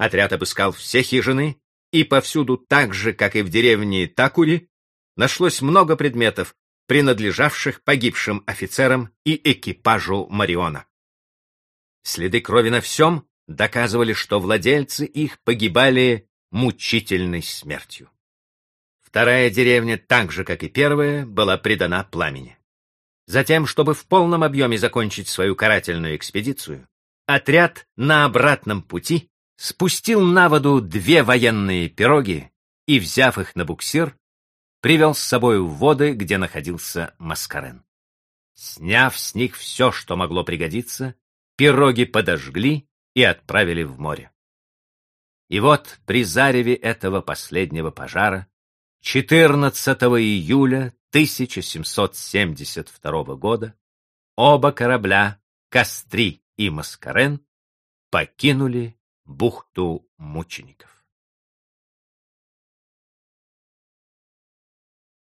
Отряд обыскал все хижины, и повсюду, так же, как и в деревне Такури, нашлось много предметов, принадлежавших погибшим офицерам и экипажу Мариона. Следы крови на всем доказывали, что владельцы их погибали мучительной смертью. Вторая деревня, так же, как и первая, была предана пламени. Затем, чтобы в полном объеме закончить свою карательную экспедицию, отряд на обратном пути спустил на воду две военные пироги и, взяв их на буксир, привел с собой в воды, где находился Маскарен. Сняв с них все, что могло пригодиться, пироги подожгли и отправили в море. И вот при зареве этого последнего пожара 14 июля 1772 года оба корабля Кастри и Маскарен покинули бухту мучеников.